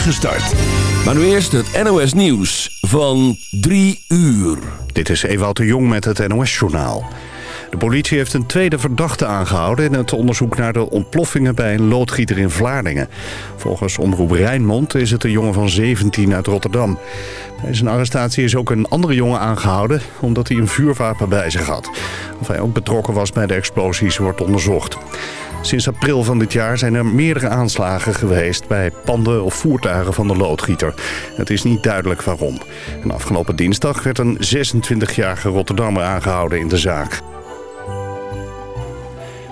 start. Maar nu eerst het NOS Nieuws van 3 uur. Dit is Ewout de Jong met het NOS-journaal. De politie heeft een tweede verdachte aangehouden... in het onderzoek naar de ontploffingen bij een loodgieter in Vlaardingen. Volgens Omroep Rijnmond is het een jongen van 17 uit Rotterdam. Bij zijn arrestatie is ook een andere jongen aangehouden... omdat hij een vuurwapen bij zich had. Of hij ook betrokken was bij de explosies wordt onderzocht. Sinds april van dit jaar zijn er meerdere aanslagen geweest... bij panden of voertuigen van de loodgieter. Het is niet duidelijk waarom. En afgelopen dinsdag werd een 26-jarige Rotterdammer aangehouden in de zaak.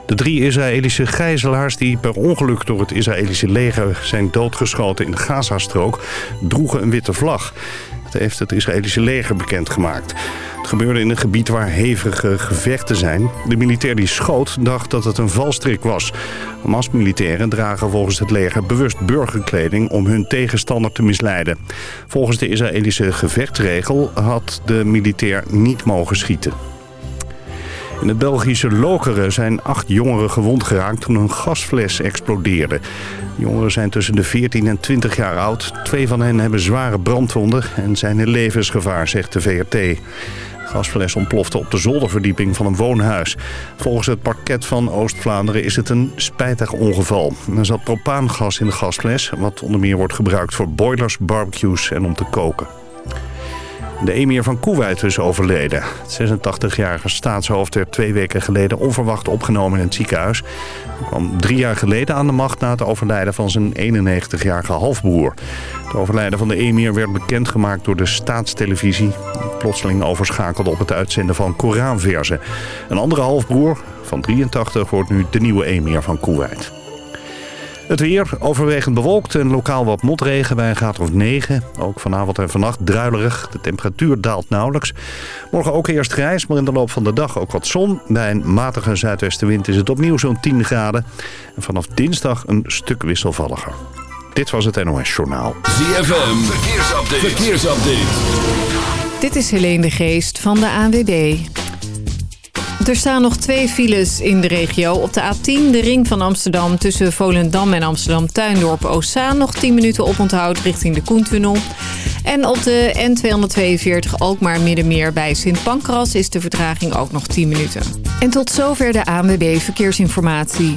De drie Israëlische gijzelaars die per ongeluk door het Israëlische leger zijn doodgeschoten in de Gazastrook droegen een witte vlag. Heeft het Israëlische leger bekendgemaakt. Het gebeurde in een gebied waar hevige gevechten zijn. De militair die schoot dacht dat het een valstrik was. Hamas-militairen dragen volgens het leger bewust burgerkleding om hun tegenstander te misleiden. Volgens de Israëlische gevechtsregel had de militair niet mogen schieten. In het Belgische Lokeren zijn acht jongeren gewond geraakt toen een gasfles explodeerde. De jongeren zijn tussen de 14 en 20 jaar oud. Twee van hen hebben zware brandwonden en zijn in levensgevaar, zegt de VRT. Gasfles ontplofte op de zolderverdieping van een woonhuis. Volgens het parket van Oost-Vlaanderen is het een spijtig ongeval. Er zat propaangas in de gasfles, wat onder meer wordt gebruikt voor boilers, barbecues en om te koken. De emir van Kuwait is overleden. Het 86-jarige staatshoofd werd twee weken geleden onverwacht opgenomen in het ziekenhuis. Hij kwam drie jaar geleden aan de macht na het overlijden van zijn 91-jarige halfbroer. Het overlijden van de emir werd bekendgemaakt door de staatstelevisie. Die plotseling overschakelde op het uitzenden van Koranversen. Een andere halfbroer van 83 wordt nu de nieuwe emir van Kuwait. Het weer overwegend bewolkt en lokaal wat motregen bij een graad of 9. Ook vanavond en vannacht druilerig. De temperatuur daalt nauwelijks. Morgen ook eerst grijs, maar in de loop van de dag ook wat zon. Bij een matige zuidwestenwind is het opnieuw zo'n 10 graden. En vanaf dinsdag een stuk wisselvalliger. Dit was het NOS Journaal. ZFM, verkeersupdate. verkeersupdate. Dit is Helene de Geest van de ANWB. Er staan nog twee files in de regio. Op de A10, de ring van Amsterdam tussen Volendam en Amsterdam-Tuindorp Ossaan. Nog 10 minuten oponthoud richting de Koentunnel. En op de N242 Alkmaar Middenmeer bij Sint Pancras is de vertraging ook nog 10 minuten. En tot zover de ANWB Verkeersinformatie.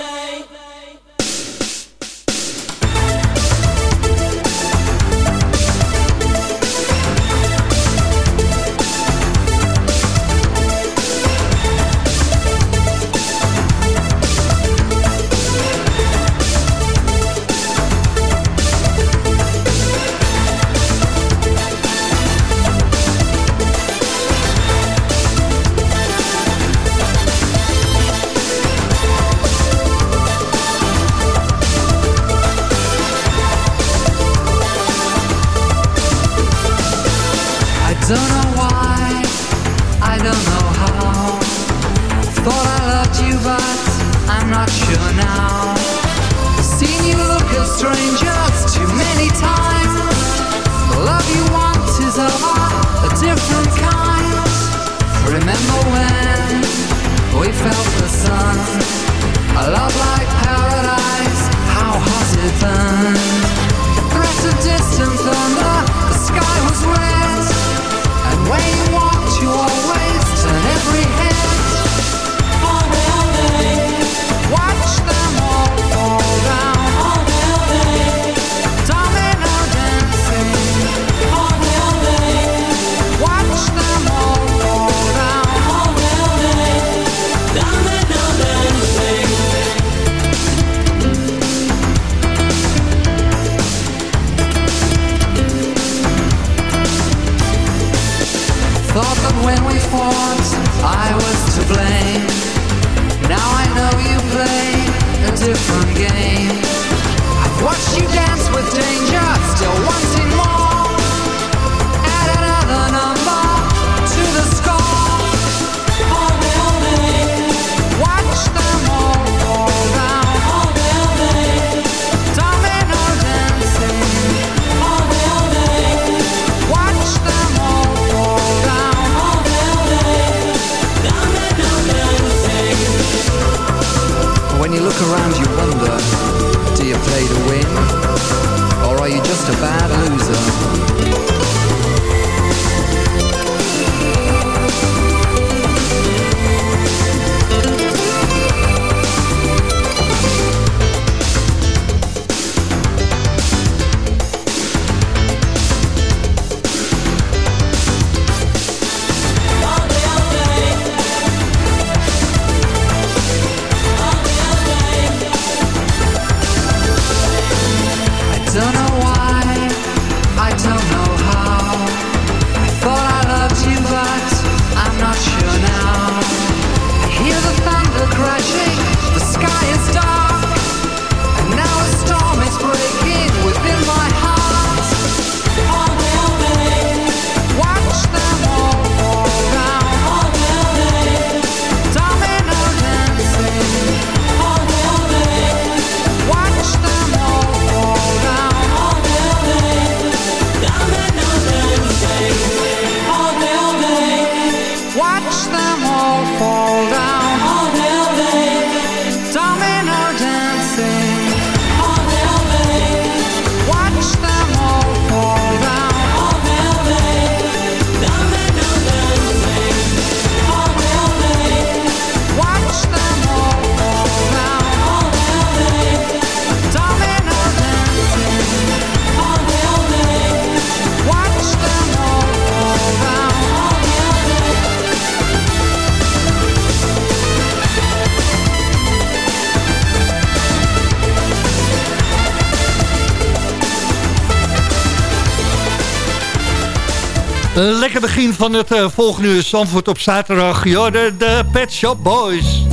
Lekker begin van het eh, volgende uur Zandvoort op zaterdag. Ja, de, Pet Shop Boys.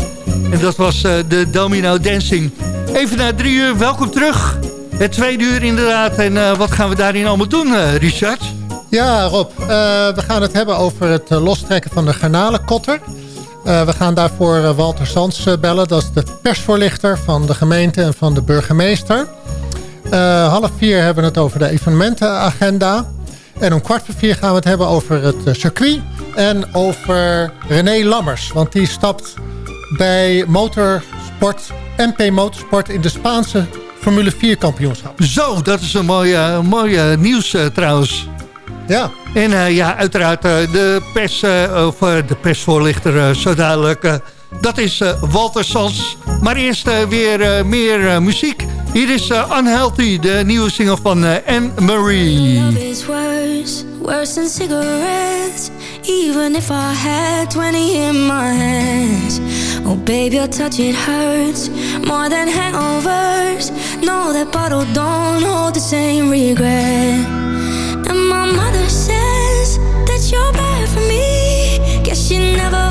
En dat was eh, de Domino Dancing. Even na drie uur, welkom terug. Het tweede uur inderdaad. En eh, wat gaan we daarin allemaal doen, Richard? Ja, Rob. we gaan het hebben over het lostrekken van de garnalenkotter. We gaan daarvoor Walter Sands bellen. Dat is de persvoorlichter van de gemeente en van de burgemeester. Half vier hebben we het over de evenementenagenda. En om kwart voor vier gaan we het hebben over het eh, circuit. En over René Lammers. Want die stapt bij Motorsport, MP Motorsport in de Spaanse Formule 4 kampioenschap. Zo, dat is een mooie, mooie nieuws eh, trouwens. Ja, En eh, ja, uiteraard de, pers, of, de persvoorlichter zo dadelijk. Dat is eh, Walter Sans. Maar eerst eh, weer eh, meer muziek. Hier is Unhealthy, de nieuwe single van Anne-Marie. Worse, worse than cigarettes. Even if I had 20 in my hands. Oh, baby, your touch, it hurts more than hangovers. No, that bottle don't hold the same regret. And my mother says that you're bad for me. Guess she never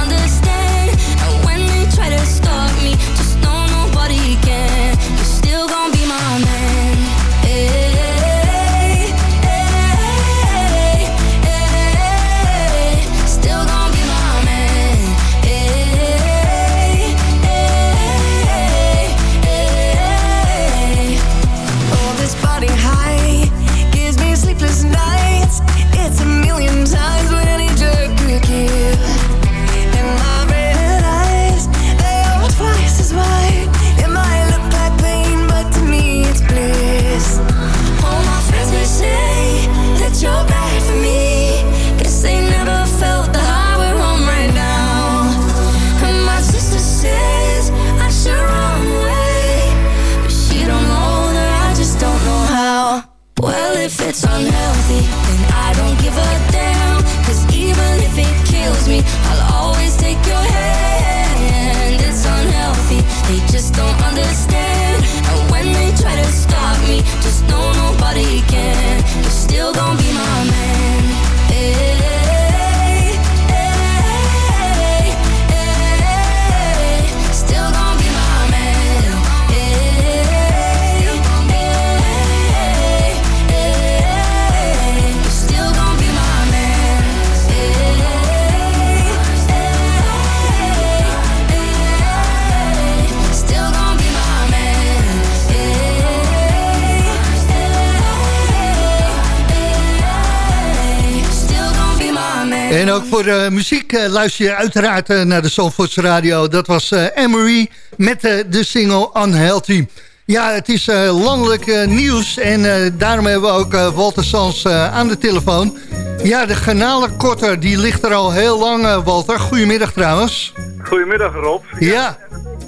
muziek eh, luister je uiteraard eh, naar de Zandvoortse Radio. Dat was eh Emery met de single Unhealthy. Ja, het is landelijk nieuws en daarom hebben we ook Walter Sans aan de telefoon. Ja, de garnalenkorter, die ligt er al heel lang, Walter. Goedemiddag trouwens. Goedemiddag Rob. Ja,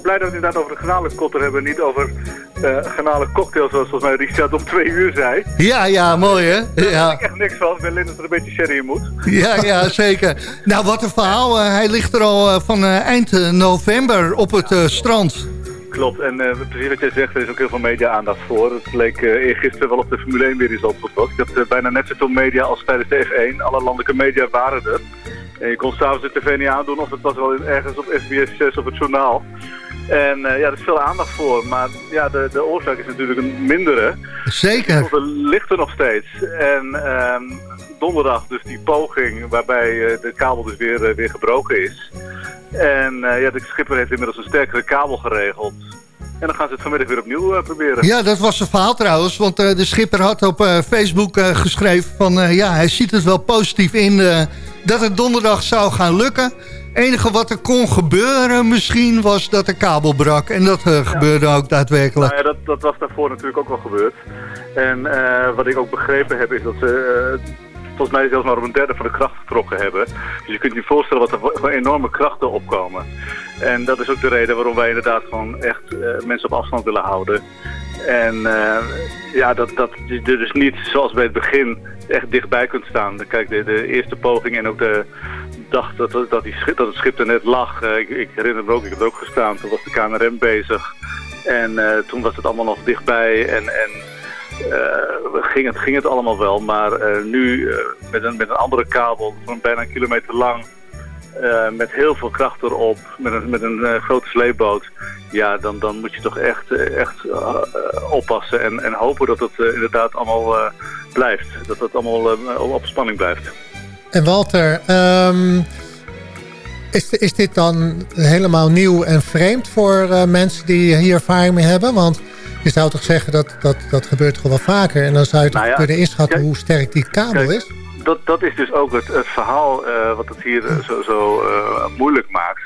Blij dat we het inderdaad over de garnalenkotter hebben. Niet over eh garnalencocktails zoals volgens mij Richard om twee uur zei. ja, ja, mooi hè? Daar Ja. heb ik echt niks van. Ik ben dat er een beetje sherry in moet. Ja, ja, zeker. Nou, wat een verhaal. Eh, hij ligt er al eh, van eind november op het strand. Klopt. En precies wat jij zegt, er is ook heel veel media-aandacht voor. Het leek eergisteren wel op de Formule 1 weer. Ik had eh, bijna net zoveel media als tijdens de F1. Alle landelijke media waren er. En je kon s'avonds de tv niet aandoen of het was wel ergens op SBS 6 op het journaal. En eh, ja, er is veel aandacht voor. Maar ja, de, de oorzaak is natuurlijk een mindere. Zeker. Er ligt er nog steeds. En ehm, donderdag dus die poging waarbij eh, de kabel dus weer, eh, weer gebroken is. En ja, de schipper heeft inmiddels een sterkere kabel geregeld. En dan gaan ze het vanmiddag weer opnieuw proberen. Ja, dat was een verhaal trouwens. Want de schipper had op Facebook geschreven van... ja, hij ziet het wel positief in dat het donderdag zou gaan lukken. Enige wat er kon gebeuren misschien was dat de kabel brak. En dat eh, gebeurde ook daadwerkelijk. Nou ja, dat, dat was daarvoor natuurlijk ook wel gebeurd. En eh, wat ik ook begrepen heb is dat ze eh, volgens mij zelfs maar op een derde van de kracht getrokken hebben. Dus je kunt je voorstellen wat er voor- enorme krachten opkomen. En dat is ook de reden waarom wij inderdaad gewoon echt mensen op afstand willen houden. En eh, ja, dat, dat je er dus niet zoals bij het begin echt dichtbij kunt staan. Kijk, de, de eerste poging en ook de dag dat, dat, die schip, dat het schip er net lag. eh, ik, ik herinner me ook, ik heb er ook gestaan. Toen was de KNRM bezig. En eh, toen was het allemaal nog dichtbij en, en ging, het, ging het allemaal wel. Maar nu met, een, met een andere kabel van bijna een kilometer lang, eh, met heel veel kracht erop, met een, met een eh, grote sleepboot. Ja, dan, dan moet je toch echt, eh, echt oppassen en, en hopen dat het inderdaad allemaal blijft. Dat het allemaal op spanning blijft. En Walter, ehm, is, is dit dan helemaal nieuw en vreemd voor mensen die hier ervaring mee hebben? Want je zou toch zeggen dat dat, dat gebeurt toch wel vaker. En dan zou je toch Nou ja, kunnen inschatten kijk- hoe sterk die kabel kijk, is? Dat, dat is dus ook het, het verhaal eh, wat het hier eh, zo, zo eh, moeilijk maakt.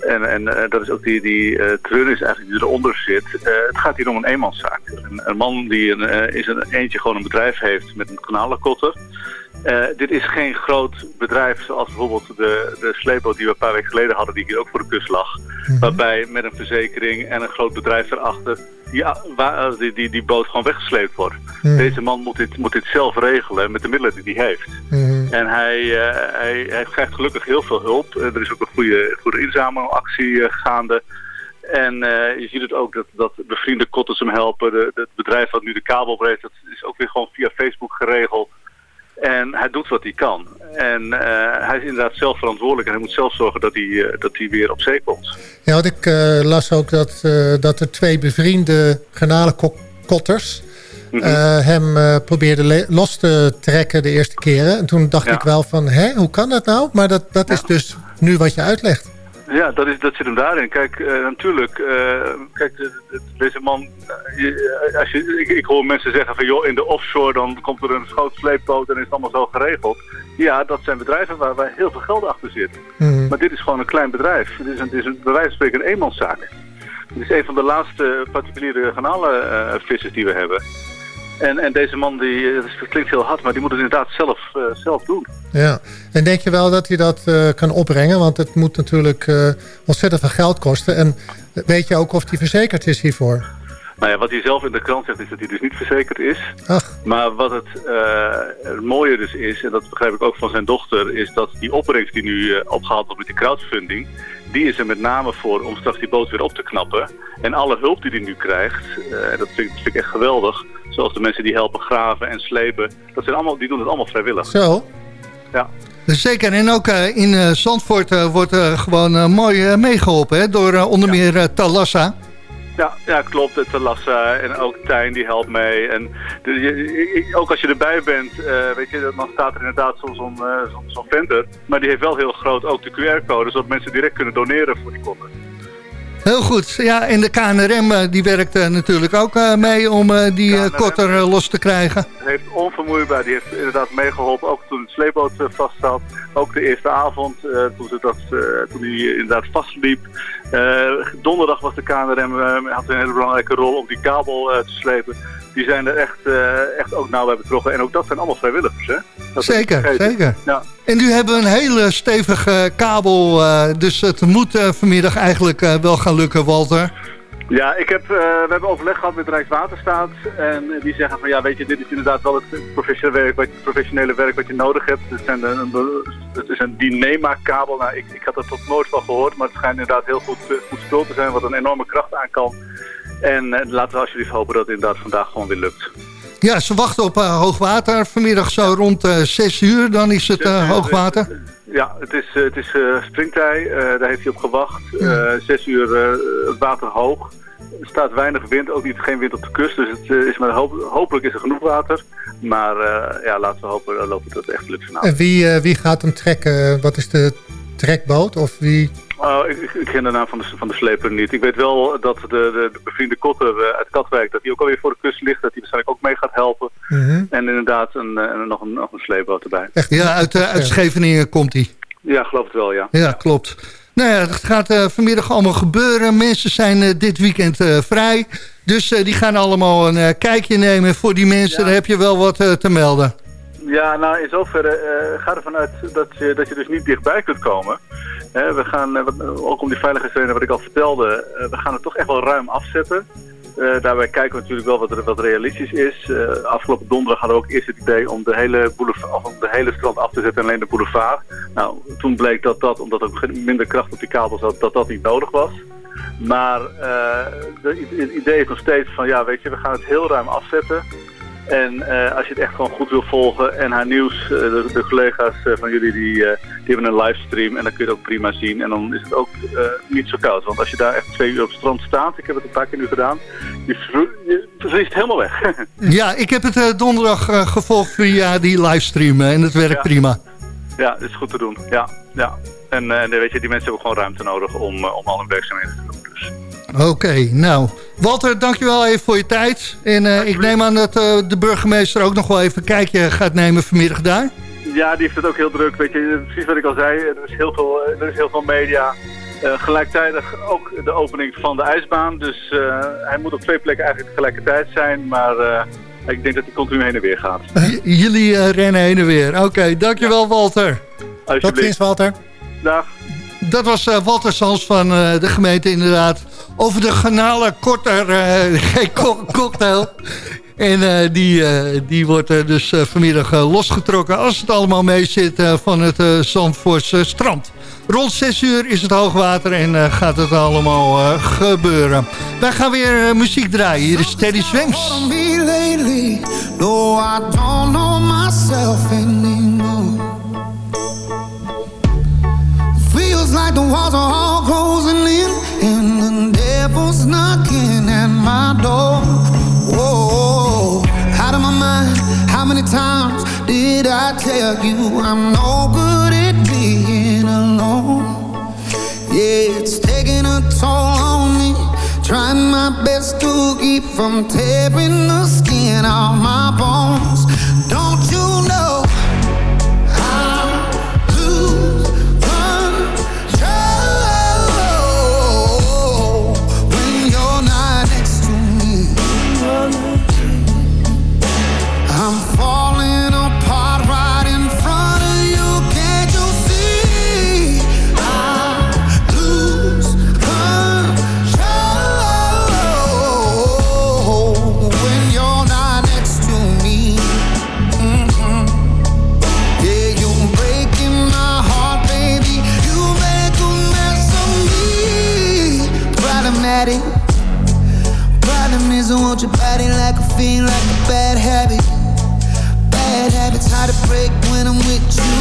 En, en dat is ook die, die treurnis eigenlijk die eronder zit. Het gaat hier om een eenmanszaak. Een, een man die een, in zijn eentje gewoon een bedrijf heeft met een kanalenkotter. Eh, dit is geen groot bedrijf zoals bijvoorbeeld de, de sleepboot die we een paar weken geleden hadden, die hier ook voor de kust lag. Waarbij met een verzekering en een groot bedrijf erachter die, waar, eh, die, die, die boot gewoon weggesleept wordt. Mhm. Deze man moet dit, moet dit zelf regelen met de middelen die hij heeft. Mhm. En hij, eh, hij, hij krijgt gelukkig heel veel hulp. Eh, er is ook een goede, goede inzamelactie gaande. En je ziet het ook dat, dat bevriende kotters hem helpen. De- het bedrijf wat nu de kabel breekt, dat is ook weer gewoon via Facebook geregeld. En hij doet wat hij kan. En eh, hij is inderdaad zelf verantwoordelijk. En hij moet zelf zorgen dat hij, eh, dat hij weer op zee komt. Ja, want ik eh, las ook dat, dat er twee bevriende garnalenkotters... Mhm. hem probeerden los te trekken de eerste keren. En toen dacht Ja. ik wel van, hè, hoe kan dat nou? Maar dat, dat is dus nu wat je uitlegt. Ja, dat, is, dat zit hem daarin. Kijk, eh, natuurlijk, eh, kijk, de- de- deze man, eh, je- als je, ik, ik hoor mensen zeggen van joh, in de offshore dan komt er een groot sleepboot en is het allemaal zo geregeld. Ja, dat zijn bedrijven waar, waar heel veel geld achter zit. Mhm. Maar dit is gewoon een klein bedrijf. Het is, een, het is een, bij wijze van spreken een eenmanszaak. Het is een van de laatste particuliere garnalenvissers die we hebben. En, en deze man, die, eh, het klinkt heel hard, maar die moet het inderdaad zelf, eh, zelf doen. Ja, en denk je wel dat hij dat eh, kan opbrengen? Want het moet natuurlijk eh, ontzettend veel geld kosten. En weet je ook of hij verzekerd is hiervoor? Nou ja, wat hij zelf in de krant zegt is dat hij dus niet verzekerd is. Ach, Maar wat het, het mooie dus is, en dat begrijp ik ook van zijn dochter, is dat die opbrengst die nu eh, opgehaald wordt met die crowdfunding, die is er met name voor om straks die boot weer op te knappen. En alle hulp die hij nu krijgt, en dat vind, ik- vind ik echt geweldig, zoals de mensen die helpen graven en slepen, dat zijn allemaal, die doen het allemaal vrijwillig. zo. Ja. Dus Zeker, en ook eh, in eh, Zandvoort wordt gewoon mooi eh, meegeholpen hè, door onder meer Talassa. Ja, ja, klopt. Het Lassa en ook Tijn die helpt mee. En de, je- ook als je erbij bent, eh, weet je, dan staat er inderdaad zo'n eh, zo'n- zo'n venter. Maar die heeft wel heel groot ook de QR-code, zodat mensen direct kunnen doneren voor die koppen. Heel goed. Ja, en de KNRM eh, die werkt eh, natuurlijk ook eh, mee om die kotter los te krijgen. heeft onvermoeibaar, die heeft inderdaad meegeholpen, ook toen het sleepboot vast zat. Ook de eerste avond, toen, ze dat, toen hij inderdaad vastliep. Donderdag was de KNRM, had een hele belangrijke rol om die kabel te slepen. Die zijn er echt, eh, echt ook nauw bij betrokken. En ook dat zijn allemaal vrijwilligers, hè? Dat Zeker, zeker. Ja. En nu hebben we een hele stevige kabel, eh, dus het moet eh, vanmiddag eigenlijk wel gaan lukken, Walter. Ja, ik heb, we hebben overleg gehad met Rijkswaterstaat en die zeggen van ja, weet je, dit is inderdaad wel het professionele werk wat, professionele werk wat je nodig hebt. Het, zijn een, het is een Dynema-kabel. Nou, ik, ik had er tot nooit van gehoord, maar het schijnt inderdaad heel goed, goed spul te zijn wat een enorme kracht aan kan. En eh, laten we alsjeblieft hopen dat het inderdaad vandaag gewoon weer lukt. Ja, ze wachten op eh, hoogwater. Vanmiddag zo rond eh 6 uur, dan is het eh, hoogwater. Ja, het is, eh, het is eh, springtij, eh, daar heeft hij op gewacht. Eh, zes uur eh, het water hoog. Er staat weinig wind, ook niet, geen wind op de kust. Dus het eh, is maar hoop- hopelijk is er genoeg water. Maar eh, ja, laten we hopen lopen dat het echt lukt vanavond. En wie, eh, wie gaat hem trekken? Wat is de trekboot? Of wie... Oh, ik, ken de naam van de, van de sleper niet. Ik weet wel dat de, de, de bevriende Kotter eh, uit Katwijk, dat die ook alweer voor de kust ligt. Dat die waarschijnlijk ook mee gaat helpen. Mhm. En inderdaad een, eh, nog, een, nog een sleepboot erbij. Ja, uit, eh, uit Scheveningen komt hij. Ja, geloof het wel, ja. Ja, klopt. Nou ja, het gaat eh, vanmiddag allemaal gebeuren. Mensen zijn eh, dit weekend eh, vrij. Dus eh, die gaan allemaal een eh, kijkje nemen. Voor die mensen Ja. heb je wel wat eh, te melden. Ja, nou in zoverre eh ga ervan uit dat je, dat je dus niet dichtbij kunt komen. We gaan, eh, ook om die veiligheidsreden wat ik al vertelde, eh, we gaan het toch echt wel ruim afzetten. Eh, daarbij kijken we natuurlijk wel wat, wat realistisch is. Afgelopen donderdag hadden we ook eerst het idee om de hele, boulevard, de hele strand af te zetten en alleen de boulevard. Nou, toen bleek dat dat, omdat er minder kracht op die kabel zat, dat dat niet nodig was. Maar de- het idee is nog steeds van, ja weet je, we gaan het heel ruim afzetten. En eh, als je het echt gewoon goed wil volgen en haar nieuws, eh, de, de collega's eh, van jullie die, die hebben een livestream en dan kun je het ook prima zien. En dan is het ook niet zo koud. Want als je daar echt twee uur op het strand staat, ik heb het een paar keer nu gedaan, je, je vriest helemaal weg. Ja, ik heb het donderdag gevolgd via die livestream. en het werkt Ja. prima. ja, dat is goed te doen. Ja, ja. En weet je, die mensen hebben gewoon ruimte nodig om, om al hun werkzaamheden te doen. Oké, nou. Walter, dankjewel even voor je tijd. En eh, ik neem aan dat eh, de burgemeester ook nog wel even een kijkje gaat nemen vanmiddag daar. Ja, die heeft het ook heel druk. Weet je, precies wat ik al zei, er is heel veel, eh, er is heel veel media. Eh, gelijktijdig ook de opening van de ijsbaan. Dus hij moet op twee plekken eigenlijk tegelijkertijd zijn. Maar ik denk dat hij continu heen en weer gaat. Jullie rennen heen en weer. Oké, dankjewel Walter. Tot ziens, Walter. Dag. Dat was eh, Walter Sans van eh, de gemeente inderdaad. Over de garnalen korter eh, co- cocktail. En die, die wordt dus vanmiddag losgetrokken... als het allemaal mee zit van het Zandvoortse strand. Rond 6 uur is het hoogwater en gaat het allemaal gebeuren. Wij gaan weer muziek draaien. Hier is Teddy Swims. Like the walls are all closing in, and the devil's knocking at my door. Whoa, out of my mind. How many times did I tell you I'm no good at being alone? Yeah, it's taking a toll on me. Trying my best to keep from tearing the skin off my bones. Your body like a fiend, like a bad habit. Bad habits hard to break when I'm with you.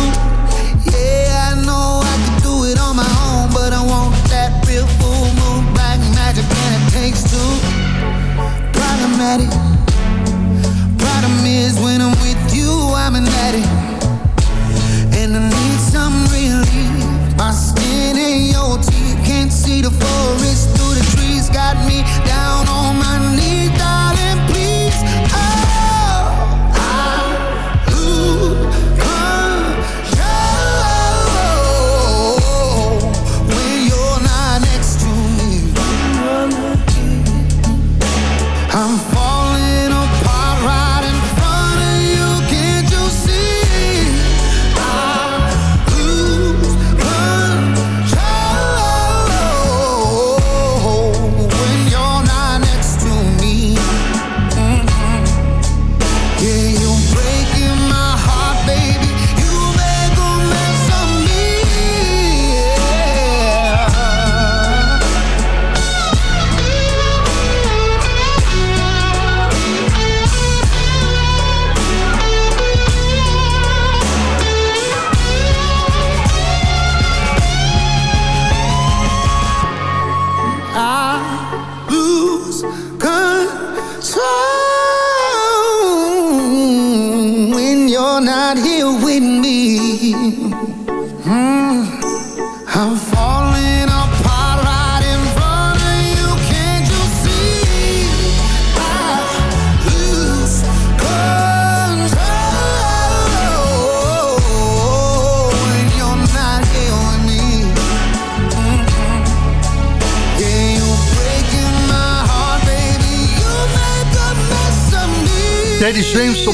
Yeah, I know I can do it on my own, but I want that real full moon, black magic, and it takes two. Problematic.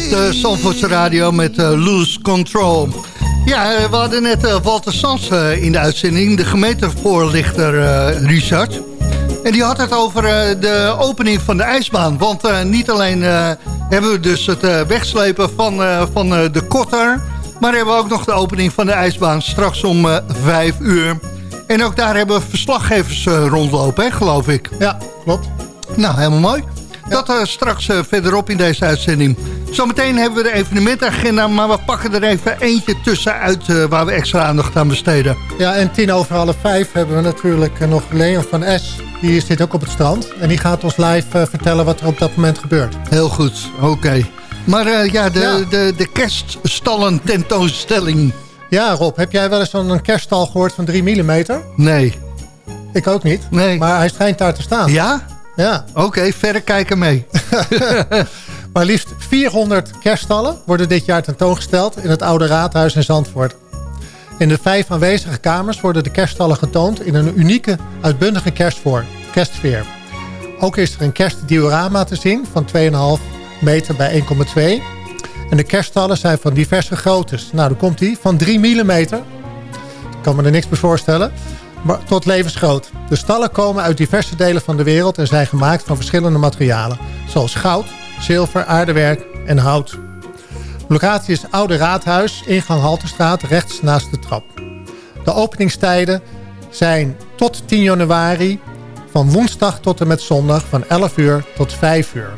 De radio met eh, Loose Control. Ja, eh, we hadden net eh, Walter Sans in de uitzending, de gemeentevoorlichter Richard. En die had het over de opening van de ijsbaan. Want niet alleen hebben we dus het wegslepen van, van de kotter... maar hebben we ook nog de opening van de ijsbaan straks om vijf uur. En ook daar hebben we verslaggevers rondlopen, hè, geloof ik. Ja, klopt. Nou, helemaal mooi. Dat eh, straks eh, verderop in deze uitzending. Zometeen hebben we de evenementagenda, maar we pakken er even eentje tussenuit uh, waar we extra aandacht aan besteden. Ja, en tien over half vijf hebben we natuurlijk nog Leon van S. Die zit ook op het strand. En die gaat ons live vertellen wat er op dat moment gebeurt. Heel goed, oké. Maar uh, ja, de, Ja. de, de kerststallen tentoonstelling. Ja, Rob, heb jij wel eens zo'n kerststal gehoord van 3 mm? Nee. Ik ook niet. Nee. Maar hij schijnt daar te staan. Ja? Ja. Oké, verder kijken mee. Maar liefst 400 kerststallen worden dit jaar tentoongesteld in het Oude Raadhuis in Zandvoort. In de vijf aanwezige kamers worden de kerststallen getoond in een unieke, uitbundige kerstvoor, kerstsfeer. Ook is er een kerstdiorama te zien van 2,5 meter bij 1,2. En de kerststallen zijn van diverse groottes. Nou, dan komt die van 3 mm. Ik kan me er niks bij voorstellen. Tot levensgroot. De stallen komen uit diverse delen van de wereld en zijn gemaakt van verschillende materialen. Zoals goud, zilver, aardewerk en hout. De locatie is Oude Raadhuis, ingang Halterstraat, rechts naast de trap. De openingstijden zijn tot 10 januari, van woensdag tot en met zondag van 11 uur tot 5 uur.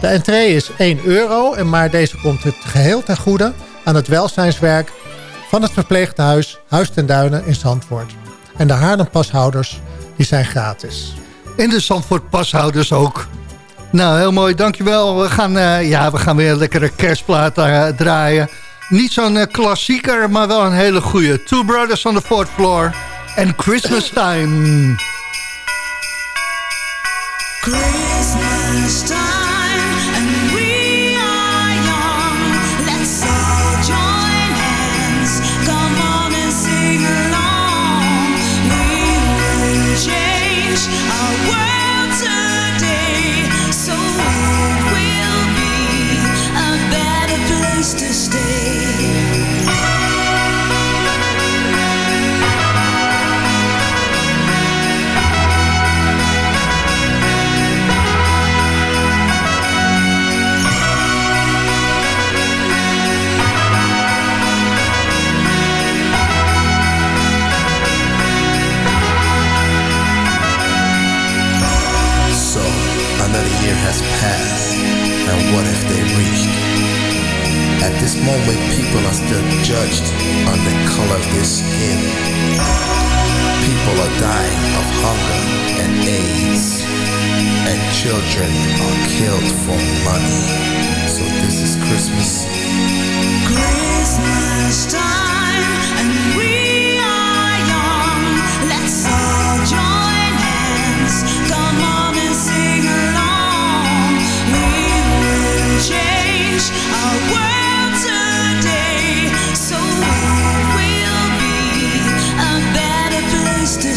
De entree is 1 euro, en maar deze komt het geheel ten goede aan het welzijnswerk van het verpleeghuis Huis ten Duinen in Zandvoort. En de haarlempashouders die zijn gratis. En de Zandvoort pashouders ook. Nou, heel mooi, dankjewel. We gaan, uh, ja, we gaan weer een lekkere kerstplaat uh, draaien. Niet zo'n uh, klassieker, maar wel een hele goede. Two Brothers on the Fourth Floor en Christmas Time. Christmas time moment, people are still judged on the color of their skin. People are dying of hunger and AIDS, and children are killed for money. So this is Christmas. Christmas time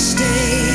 stay.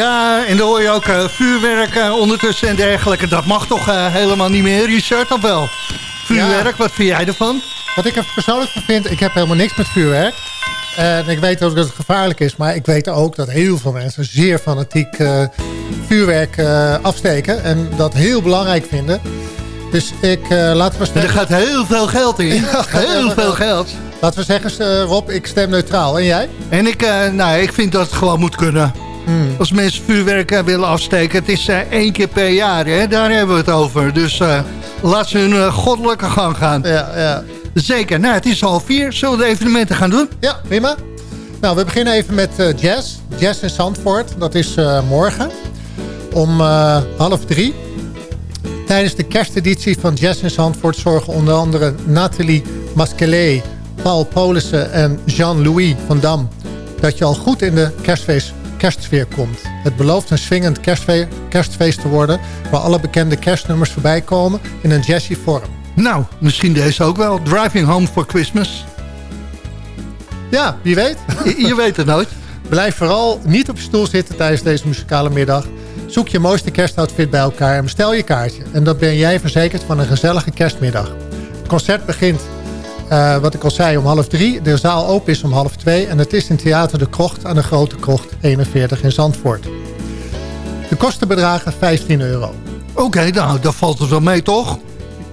Ja, en dan hoor je ook eh, vuurwerk eh, ondertussen en dergelijke. Dat mag toch eh, helemaal niet meer, Richard, of wel? Vuurwerk, wat vind jij ervan? Wat ik er persoonlijk van vind, ik heb helemaal niks met vuurwerk. En ik weet ook dat het gevaarlijk is. Maar ik weet ook dat heel veel mensen zeer fanatiek vuurwerk afsteken. En dat heel belangrijk vinden. Dus ik, eh laten we En er gaat heel veel geld in. Ja, heel veel geld. Laten we zeggen, Rob, ik stem neutraal. En jij? En ik, nou, ik vind dat het gewoon moet kunnen. Hmm. Als mensen vuurwerk eh, willen afsteken, het is eh, één keer per jaar, hè? daar hebben we het over. Dus eh, laat ze hun goddelijke gang gaan. Ja, ja. Zeker. Nou, het is half vier. Zullen we de evenementen gaan doen? Ja, prima. Nou, we beginnen even met jazz. Jazz in Zandvoort. Dat is morgen om half drie. Tijdens de kersteditie van Jazz in Zandvoort zorgen onder andere Nathalie Maskelet, Paul Polissen en Jean-Louis van Dam... dat je al goed in de kerstfeest, kerstsfeer komt. Het belooft een swingend kerstfe- kerstfeest te worden... waar alle bekende kerstnummers voorbij komen in een jazzy vorm. Nou, misschien deze ook wel. Driving Home for Christmas. Ja, wie weet. Je, je weet het nooit. Blijf vooral niet op je stoel zitten tijdens deze muzikale middag. Zoek je mooiste kerstoutfit bij elkaar en bestel je kaartje. En dan ben jij verzekerd van een gezellige kerstmiddag. Het concert begint, eh, wat ik al zei, om half drie. De zaal open is om half twee. En het is in Theater de Krocht aan de Grote Krocht 41 in Zandvoort. De kosten bedragen 15 euro. Oké, nou, daar valt het wel mee, toch?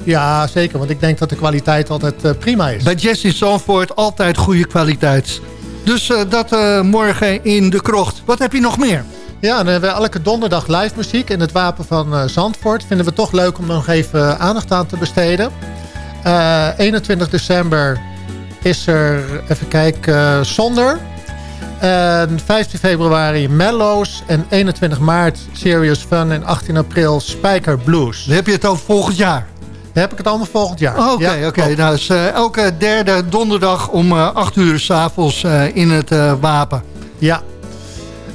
Ja, zeker. Want ik denk dat de kwaliteit altijd eh, prima is. Bij Jazz in Zandvoort altijd goede kwaliteit. Dus eh, dat morgen in de krocht. Wat heb je nog meer? Ja, dan hebben we elke donderdag live muziek in het Wapen van Zandvoort. Vinden we toch leuk om nog even aandacht aan te besteden. Eh, 21 december is er, even kijken, eh, Zonder. En 15 februari Mellows. En 21 maart Serious Fun. En 18 april Spijker Blues. Dan heb je het over volgend jaar. Dan heb ik het allemaal volgend jaar. Oh, Oké, Ja, oké. klopt. Nou, dus, eh, elke derde donderdag om eh 8 uur s'avonds avonds in het eh, Wapen. Ja.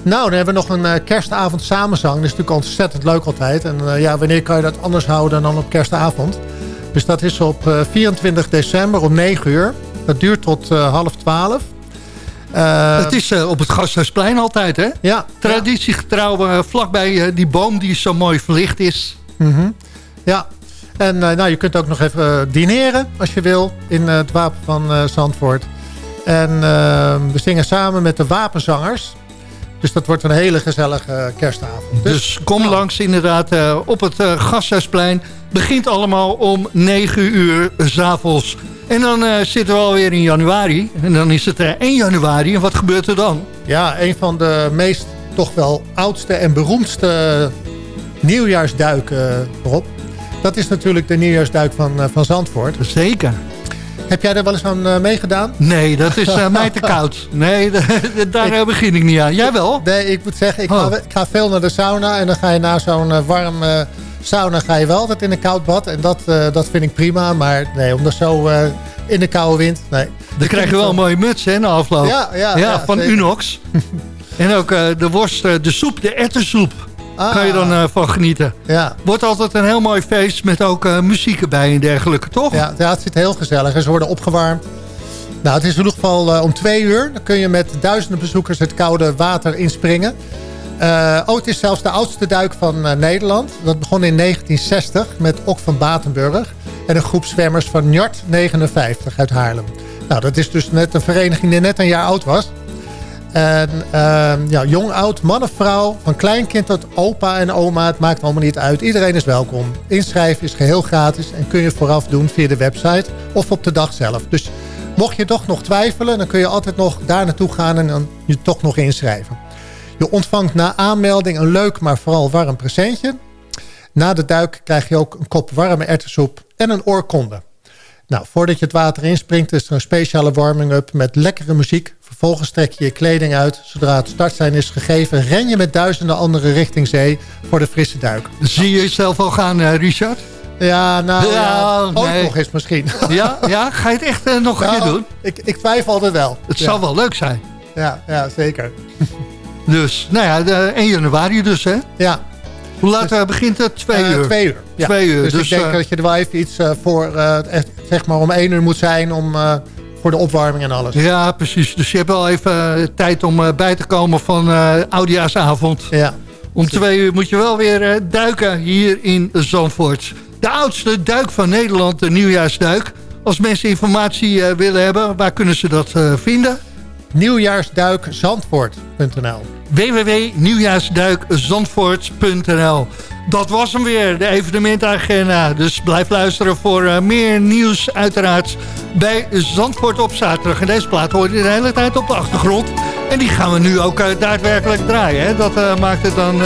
Nou, dan hebben we nog een eh, kerstavond samenzang. Dat is natuurlijk ontzettend leuk altijd. En eh, ja, wanneer kan je dat anders houden dan op kerstavond? Dus dat is op eh, 24 december om 9 uur. Dat duurt tot eh, half 12. Eh, het is eh, op het Gasthuisplein altijd, hè? Ja. Traditiegetrouw eh, vlakbij eh, die boom die zo mooi verlicht is. Mhm. Ja. En eh, nou, je kunt ook nog even eh, dineren als je wil in eh, het Wapen van eh, Zandvoort. En eh, we zingen samen met de wapenzangers. Dus dat wordt een hele gezellige eh, kerstavond. Dus kom langs inderdaad eh, op het eh, Gasthuisplein. Begint allemaal om 9 uur s'avonds. En dan zitten we alweer in januari. En dan is het eh, 1 januari. En wat gebeurt er dan? Ja, een van de meest toch wel oudste en beroemdste nieuwjaarsduiken, Rob. Dat is natuurlijk de nieuwjaarsduik van, van Zandvoort. Zeker. Heb jij er wel eens aan eh, meegedaan? Nee, dat is eh, mij te koud. Nee, daar eh, begin ik niet aan. Jij wel? Nee, ik moet zeggen, ik, Oh. ga, ik ga veel naar de sauna. En dan ga je na zo'n warm sauna ga je wel altijd in een koud bad. En dat, dat vind ik prima. Maar nee, om dat zo in de koude wind, nee. Dan krijg je wel een mooie muts hè, na afloop. Ja, ja, ja, van zeker. Unox. en ook de worst, de soep, de ettensoep. Ah. Kan je dan eh, van genieten. Ja. Wordt altijd een heel mooi feest met ook eh, muziek erbij en dergelijke, toch? Ja, ja, het zit heel gezellig. En ze worden opgewarmd. Nou, het is in ieder geval eh, om twee uur. Dan kun je met duizenden bezoekers het koude water inspringen. Oh, het is zelfs de oudste duik van Nederland. Dat begon in 1960 met Ok van Batenburg. En een groep zwemmers van Njart 59 uit Haarlem. Nou, dat is dus net een vereniging die net een jaar oud was. En ehm, ja, jong, oud, man of vrouw, van kleinkind tot opa en oma, het maakt allemaal niet uit. Iedereen is welkom. Inschrijven is geheel gratis en kun je vooraf doen via de website of op de dag zelf. Dus mocht je toch nog twijfelen, dan kun je altijd nog daar naartoe gaan en dan je toch nog inschrijven. Je ontvangt na aanmelding een leuk, maar vooral warm presentje. Na de duik krijg je ook een kop warme erwtensoep en een oorkonde. Nou, voordat je het water inspringt is er een speciale warming-up met lekkere muziek. Vervolgens trek je je kleding uit. Zodra het startsein is gegeven, ren je met duizenden anderen richting zee voor de frisse duik. Zie je jezelf al gaan, eh, Richard? Ja, nou, ja, nee. nog eens misschien. Ja, ja? Ga je het echt eh, nog een Nou, keer doen? Ik, ik twijfel altijd wel. Het ja. zou wel leuk zijn. Ja, ja, zeker. Dus, nou ja, de 1 januari dus, hè? Ja. Hoe laat eh, begint het? Twee uur? Twee uur. Ja. Twee uur. Dus, Dus, ik denk dat je er wel even iets voor, echt, zeg maar om één uur moet zijn om, voor de opwarming en alles. Ja, precies. Dus je hebt wel even eh, tijd om eh, bij te komen van eh Oudjaarsavond. Ja. Om twee uur moet je wel weer duiken hier in Zandvoort. De oudste duik van Nederland, de nieuwjaarsduik. Als mensen informatie willen hebben, waar kunnen ze dat vinden? Nieuwjaarsduikzandvoort.nl www.nieuwjaarsduikzandvoort.nl Dat was hem weer, de evenementagenda. Dus blijf luisteren voor eh, meer nieuws uiteraard bij Zandvoort op zaterdag. En deze plaat hoort je de hele tijd op de achtergrond. En die gaan we nu ook eh, daadwerkelijk draaien. Hè? Dat eh, maakt het dan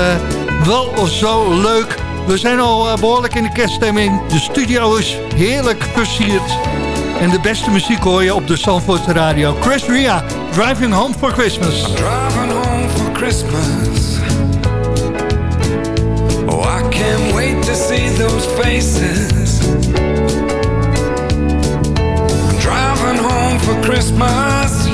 wel zo leuk. We zijn al eh, behoorlijk in de kerststemming. De studio is heerlijk versierd. En de beste muziek hoor je op de Zandvoortse radio. Chris Ria, Driving Home for Christmas. Driving home for Christmas. Faces. I'm driving home for Christmas,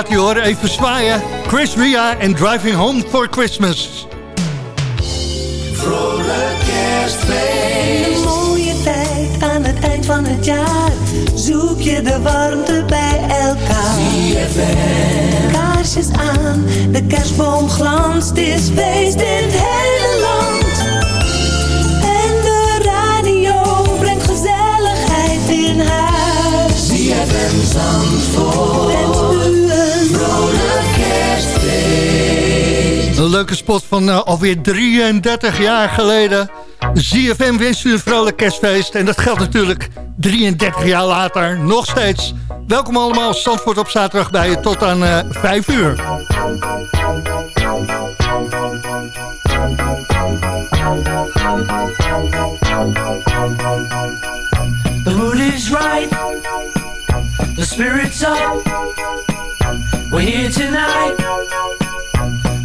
gaat hij hoor, even zwaaien. Chris Ria en Driving Home for Christmas. Vrolijk kerstfeest. Een mooie tijd aan het eind van het jaar. Zoek je de warmte bij elkaar. Kaarsjes aan, de kerstboom glanst. Is feest in het Leuke spot van eh, alweer 33 jaar geleden. ZFM wenst u een vrolijk kerstfeest. En dat geldt natuurlijk 33 jaar later nog steeds. Welkom allemaal, Zandvoort op zaterdag bij je tot aan eh 5 uur. The mood is right, the spirit's. We're here tonight,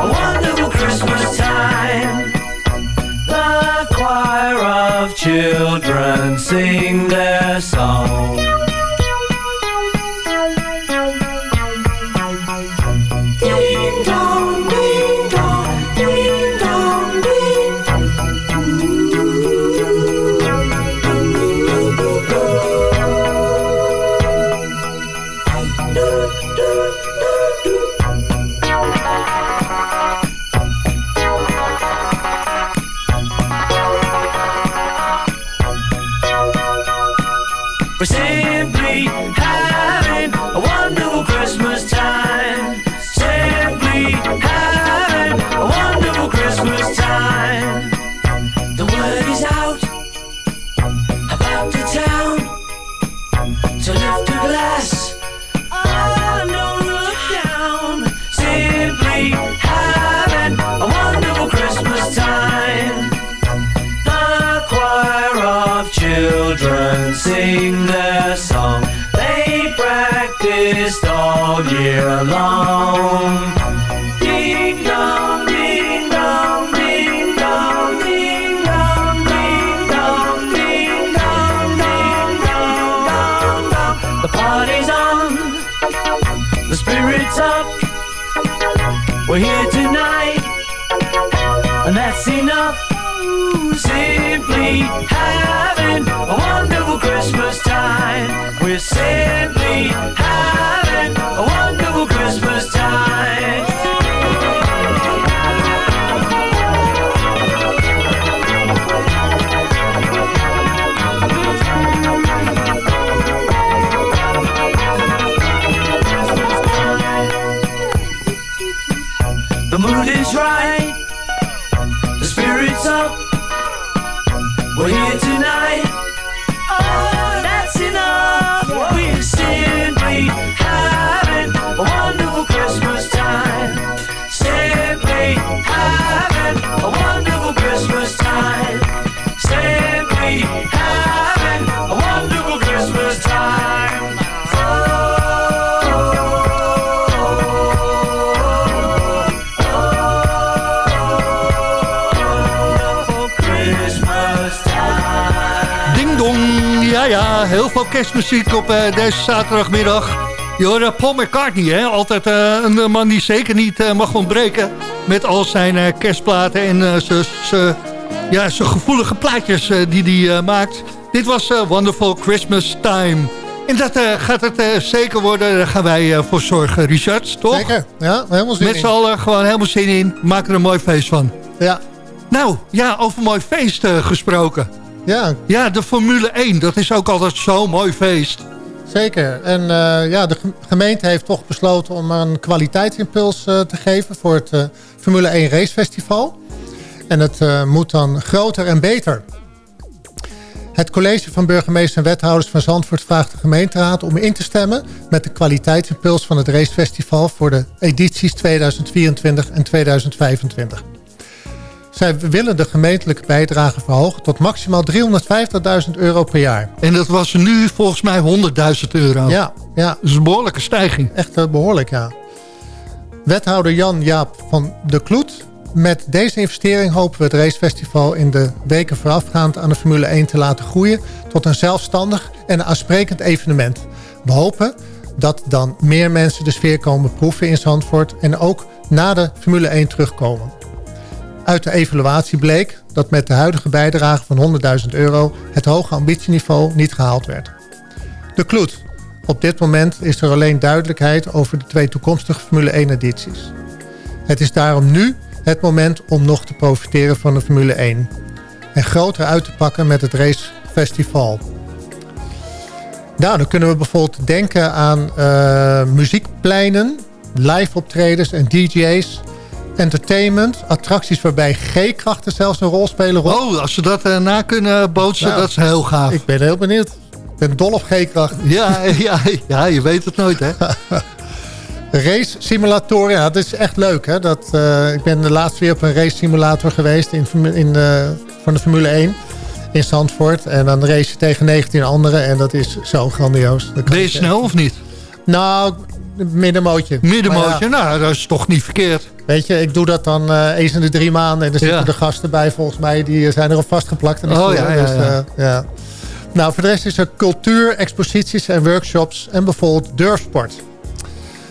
wonderful Christmas time. The choir of children sing their song. Children sing their song. They practiced all year long. Ding dong, heel veel kerstmuziek op eh, deze zaterdagmiddag. Je hoort eh, Paul McCartney, hè? altijd eh, een man die zeker niet mag ontbreken... met al zijn kerstplaten en zijn ja, gevoelige plaatjes die hij maakt. Dit was Wonderful Christmas Time. En dat gaat het zeker worden, daar gaan wij voor zorgen, Richard, toch? Zeker, ja, helemaal zin Met z'n allen gewoon helemaal zin in, maak er een mooi feest van. Ja. Nou, ja, over mooi feest gesproken. Ja. Ja, de Formule 1, dat is ook altijd zo'n mooi feest. Zeker. En eh, ja, de gem- gemeente heeft toch besloten om een kwaliteitsimpuls eh, te geven voor het eh, Formule 1 racefestival. En het moet dan groter en beter. Het college van burgemeester en wethouders van Zandvoort vraagt de gemeenteraad om in te stemmen met de kwaliteitsimpuls van het racefestival voor de edities 2024 en 2025. Zij willen de gemeentelijke bijdrage verhogen tot maximaal 350.000 euro per jaar. En dat was nu volgens mij 100.000 euro. Ja, ja. Dat is een behoorlijke stijging. Echt eh, behoorlijk, ja. Wethouder Jan-Jaap van de Kloet. Met deze investering hopen we het racefestival in de weken voorafgaand aan de Formule 1 te laten groeien tot een zelfstandig en aansprekend evenement. We hopen dat dan meer mensen de sfeer komen proeven in Zandvoort en ook na de Formule 1 terugkomen. Uit de evaluatie bleek dat met de huidige bijdrage van 100.000 euro... het hoge ambitieniveau niet gehaald werd. De kloet. Op dit moment is er alleen duidelijkheid over de twee toekomstige Formule 1 edities. Het is daarom nu het moment om nog te profiteren van de Formule 1. En groter uit te pakken met het racefestival. Nou, dan kunnen we bijvoorbeeld denken aan eh, muziekpleinen, live optredens en DJ's, entertainment, attracties waarbij G-krachten zelfs een rol spelen. Rob. Oh, als ze dat eh, na kunnen bootsen, Nou, dat is heel gaaf. Ik ben heel benieuwd. Ik ben dol op G-kracht. Ja, ja, ja, je weet het nooit, hè? Race simulatoren, ja, dat is echt leuk. Hè? Dat, eh, ik ben de laatste weer op een race simulator geweest in, in, eh, van de Formule 1 in Zandvoort. En dan race je tegen 19 anderen en dat is zo grandioos. Ben je snel of niet? Nou, middenmootje. Middenmootje, ja, nou, dat is toch niet verkeerd. weet je, ik doe dat dan eh, eens in de drie maanden. En er zitten Ja. de gasten bij volgens mij, die zijn erop vastgeplakt. En Oh, ja, ja, dus, ja. eh, ja. Nou, voor de rest is er cultuur, exposities en workshops en bijvoorbeeld durfsport.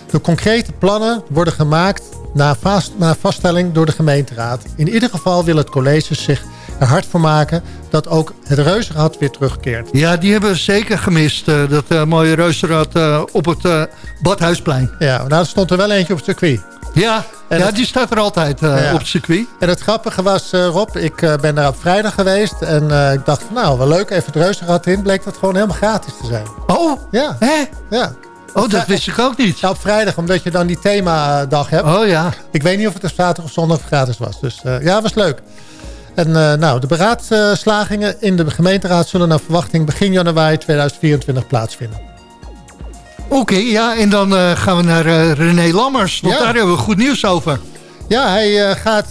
De concrete plannen worden gemaakt na, vast, na vaststelling door de gemeenteraad. In ieder geval wil het college zich er hard voor maken dat ook het reuzenrad weer terugkeert. Ja, die hebben we zeker gemist. eh, dat eh, mooie reuzenrad eh, op het Badhuisplein. Ja, nou er stond er wel eentje op het circuit. Ja, En ja het- die staat er altijd Ja. op het circuit. En het grappige was, Rob, ik ben daar op vrijdag geweest. En ik dacht, nou, wel leuk, even het reuzenrad in. Bleek dat gewoon helemaal gratis te zijn. Oh, Ja, hè? ja. Oh, dat wist ik ook niet. Ja, op vrijdag, omdat je dan die themadag hebt. Oh ja. Ik weet niet of het op zaterdag of zondag gratis was. Dus eh, ja, was leuk. En eh, nou, de beraadslagingen in de gemeenteraad zullen naar verwachting begin januari 2024 plaatsvinden. Oké, ja, en dan eh, gaan we naar eh, René Lammers. Want Ja. daar hebben we goed nieuws over. Ja, hij gaat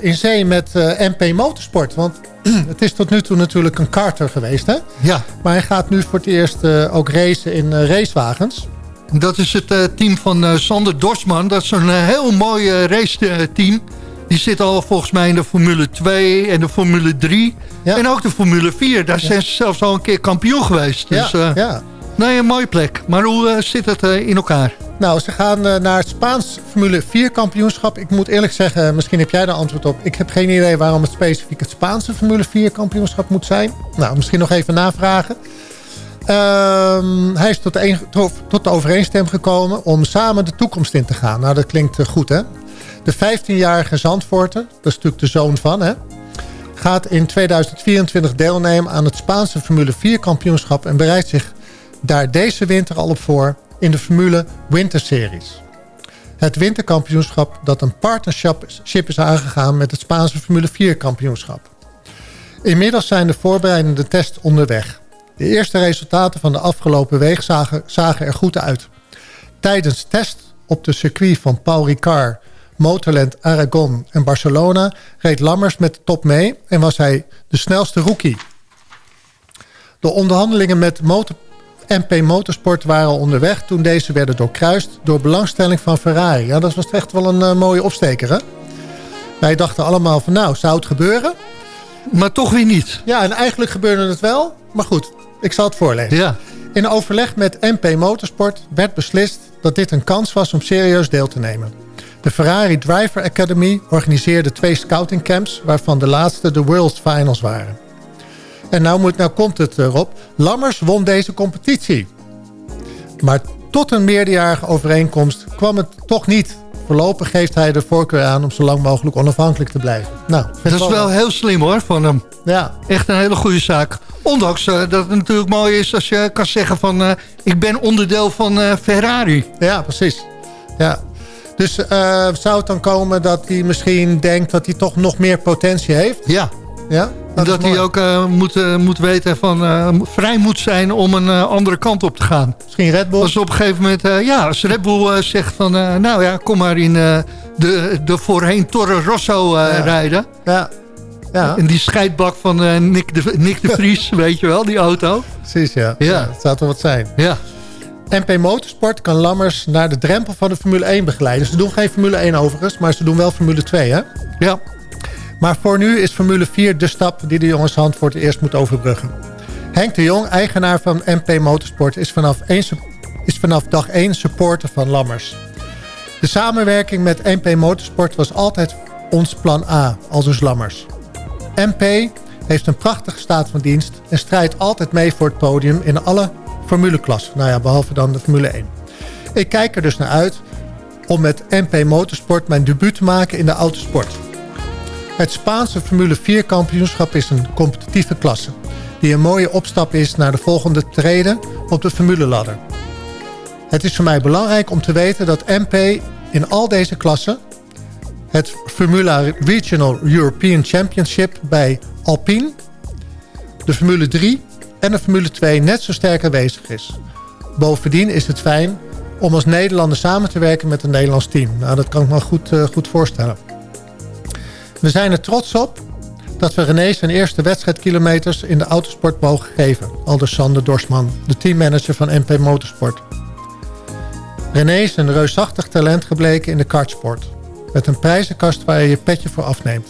in zee met MP Motorsport. Want het is tot nu toe natuurlijk een karter geweest, hè? Ja, Maar hij gaat nu voor het eerst ook racen in racewagens. dat is het team van Sander Dorsman. Dat is een heel mooi raceteam. Die zit al volgens mij in de Formule 2 en de Formule 3. Ja. En ook de Formule 4. Daar zijn ze zelfs al een keer kampioen geweest. Dus ja, eh, ja. nee, een mooie plek. Maar hoe eh, zit het eh, in elkaar? Nou, ze gaan naar het Spaans Formule 4 kampioenschap. Ik moet eerlijk zeggen, misschien heb jij daar antwoord op. Ik heb geen idee waarom het specifiek het Spaanse Formule 4 kampioenschap moet zijn. Nou, misschien nog even navragen. Ehm, hij is tot de, tot- de overeenstemming gekomen om samen de toekomst in te gaan. Nou, dat klinkt goed, hè? De 15-jarige Zandvoorter, dat is natuurlijk de zoon van, hè? gaat in 2024 deelnemen aan het Spaanse Formule 4 kampioenschap... en bereidt zich daar deze winter al op voor in de Formule Winter Series. Het winterkampioenschap dat een partnership is aangegaan met het Spaanse Formule 4 kampioenschap. Inmiddels zijn de voorbereidende tests onderweg. De eerste resultaten van de afgelopen week zagen, zagen er goed uit. Tijdens test op de circuit van Paul Ricard, Motorland Aragon en Barcelona... reed Lammers met de top mee en was hij de snelste rookie. De onderhandelingen met Motor MP Motorsport waren al onderweg... toen deze werden doorkruist door belangstelling van Ferrari. Ja, dat was echt wel een eh, mooie opsteker, hè? Wij dachten allemaal van, nou, zou het gebeuren? Maar toch weer niet. Ja, en eigenlijk gebeurde het wel. Maar goed, ik zal het voorlezen. Ja. In overleg met MP Motorsport werd beslist dat dit een kans was om serieus deel te nemen. De Ferrari Driver Academy organiseerde twee scoutingcamps... waarvan de laatste de World Finals waren. En nou, moet, nou komt het erop. Lammers won deze competitie. Maar tot een meerderjarige overeenkomst kwam het toch niet. Voorlopig geeft hij de voorkeur aan om zo lang mogelijk onafhankelijk te blijven. Nou, Dat is wel heel slim hoor van hem. Ja, Echt een hele goede zaak. Ondanks eh, dat het natuurlijk mooi is als je kan zeggen van... eh, ik ben onderdeel van eh, Ferrari. Ja, precies. Ja. Dus eh, zou het dan komen dat hij misschien denkt dat hij toch nog meer potentie heeft? Ja. Ja? Dat hij ook eh, moet, eh, moet weten van vrij moet zijn om een andere kant op te gaan. Misschien Red Bull? Als op een gegeven moment, ja, als Red Bull zegt van... nou ja, kom maar in de, de voorheen Torre Rosso Ja. rijden. Ja. Ja, En die scheidbak van Nick, de, Nick de Vries, weet je wel, die auto. precies ja. Ja. Het zou toch wat zijn. Ja. MP Motorsport kan Lammers naar de drempel van de Formule 1 begeleiden. Ze doen geen Formule 1 overigens, maar ze doen wel Formule 2 hè? Ja. Maar voor nu is Formule 4 de stap die de jongens Zandvoort eerst moet overbruggen. Henk de Jong, eigenaar van MP Motorsport, is vanaf, is vanaf dag 1 supporter van Lammers. De samenwerking met MP Motorsport was altijd ons plan A, al dus Lammers. MP heeft een prachtige staat van dienst... en strijdt altijd mee voor het podium in alle formuleklassen. Nou ja, behalve dan de Formule 1. Ik kijk er dus naar uit om met MP Motorsport mijn debuut te maken in de autosport. Het Spaanse Formule 4 kampioenschap is een competitieve klasse... die een mooie opstap is naar de volgende treden op de formuleladder. Het is voor mij belangrijk om te weten dat MP in al deze klassen... het Formula Regional European Championship bij Alpine... de Formule 3 en de Formule 2 net zo sterk aanwezig is. Bovendien is het fijn om als Nederlander samen te werken met een Nederlands team. Nou, dat kan ik me goed, eh, goed voorstellen. We zijn er trots op dat we René zijn eerste wedstrijdkilometers in de autosport mogen geven. Aldus Sander Dorsman, de teammanager van MP Motorsport. René is een reusachtig talent gebleken in de kartsport. Met een prijzenkast waar je je petje voor afneemt.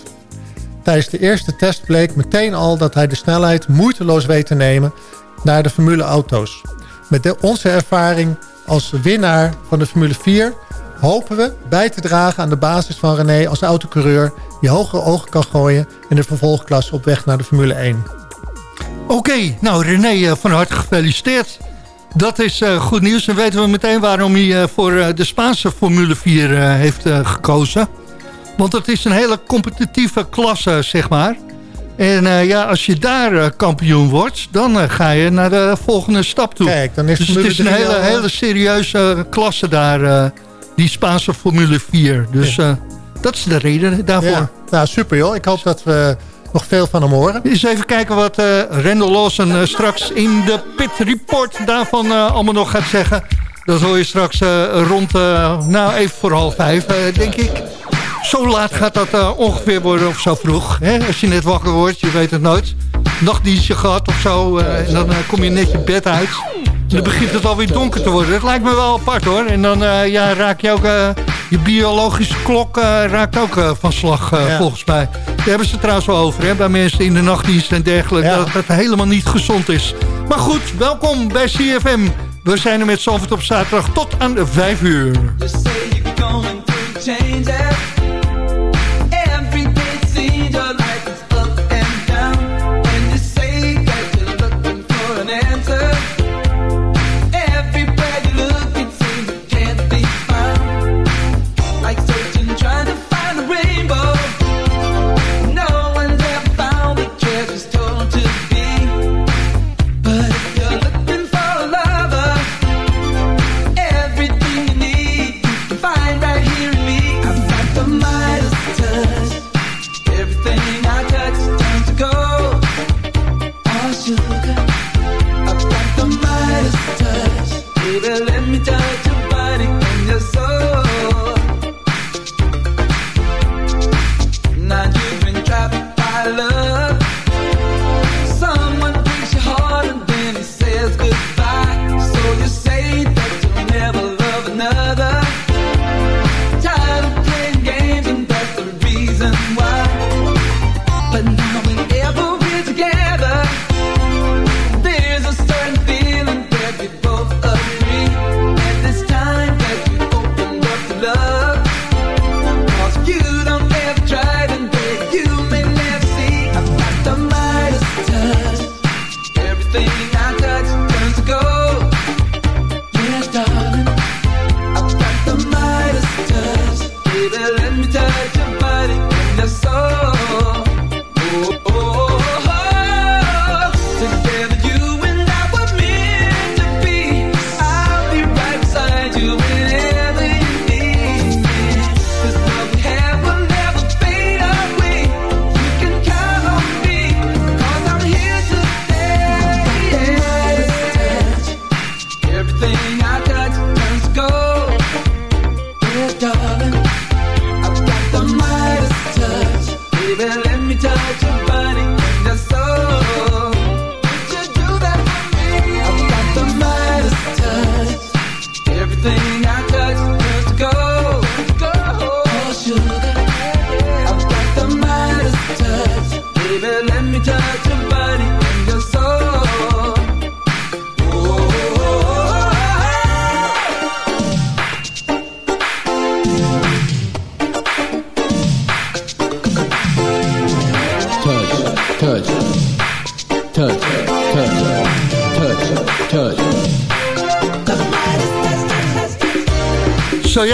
Tijdens de eerste test bleek meteen al dat hij de snelheid moeiteloos weet te nemen naar de Formule auto's. Met de, onze ervaring als winnaar van de Formule 4 hopen we bij te dragen aan de basis van René als autocoureur... die hogere ogen kan gooien in de vervolgklasse op weg naar de Formule 1. Oké, nou René, eh, van harte gefeliciteerd. Dat is eh, goed nieuws. Dan weten we meteen waarom hij eh, voor de Spaanse Formule 4 eh, heeft gekozen. Want het is een hele competitieve klasse, zeg maar. En eh, ja, als je daar eh, kampioen wordt, dan eh, ga je naar de volgende stap toe. Kijk, dan is dus het is een 3 hele, al, hele serieuze klasse daar, die Spaanse Formule 4. Dus dat is de reden daarvoor. Ja, nou, super joh. Ik hoop dat we nog veel van hem horen. Eens even kijken wat Randall Lawson straks in de Pit Report daarvan allemaal nog gaat zeggen. Dat hoor je straks rond, nou even voor half vijf, denk ik. Zo laat gaat dat eh, ongeveer worden of zo vroeg. Hè? Als je net wakker wordt, je weet het nooit. Nachtdienstje gehad of zo, eh, en dan eh, kom je net je bed uit. En dan begint het alweer donker te worden. Dat lijkt me wel apart hoor. En dan eh, ja, raak je ook... eh, je biologische klok eh, raakt ook van slag, Ja. volgens mij. Daar hebben ze het trouwens wel over, hè, bij mensen in de nachtdienst en dergelijke. Ja. Dat het helemaal niet gezond is. Maar goed, welkom bij CFM. We zijn er met Zalvert op zaterdag tot aan de 5 uur.